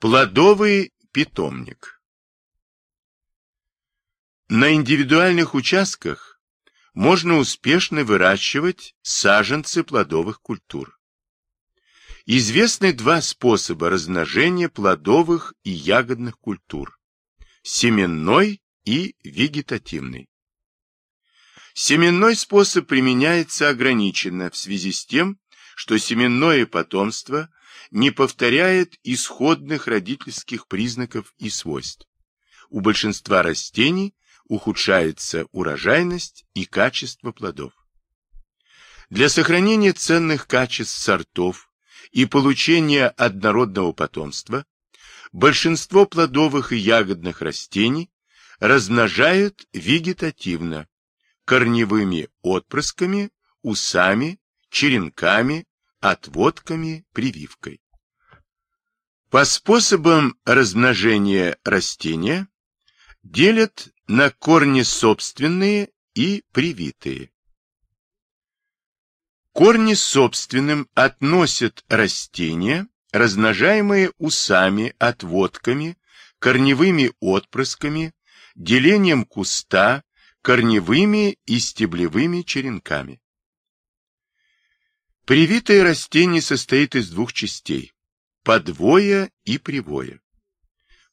Плодовый питомник На индивидуальных участках можно успешно выращивать саженцы плодовых культур. Известны два способа размножения плодовых и ягодных культур – семенной и вегетативный. Семенной способ применяется ограниченно в связи с тем, что семенное потомство не повторяет исходных родительских признаков и свойств. У большинства растений ухудшается урожайность и качество плодов. Для сохранения ценных качеств сортов и получения однородного потомства большинство плодовых и ягодных растений размножают вегетативно, корневыми отпрысками, усами, черенками, отводками, прививкой. По способам размножения растения делят на корни собственные и привитые. Корни собственным относят растения, размножаемые усами, отводками, корневыми отпрысками, делением куста, корневыми и стеблевыми черенками. Привитое растение состоит из двух частей – подвоя и привоя.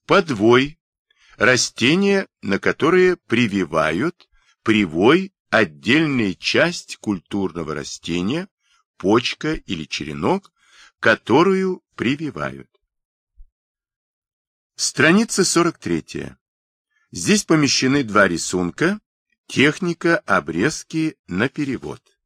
Подвой – растения, на которые прививают, привой – отдельная часть культурного растения, почка или черенок, которую прививают. Страница 43. Здесь помещены два рисунка Техника обрезки на перевод.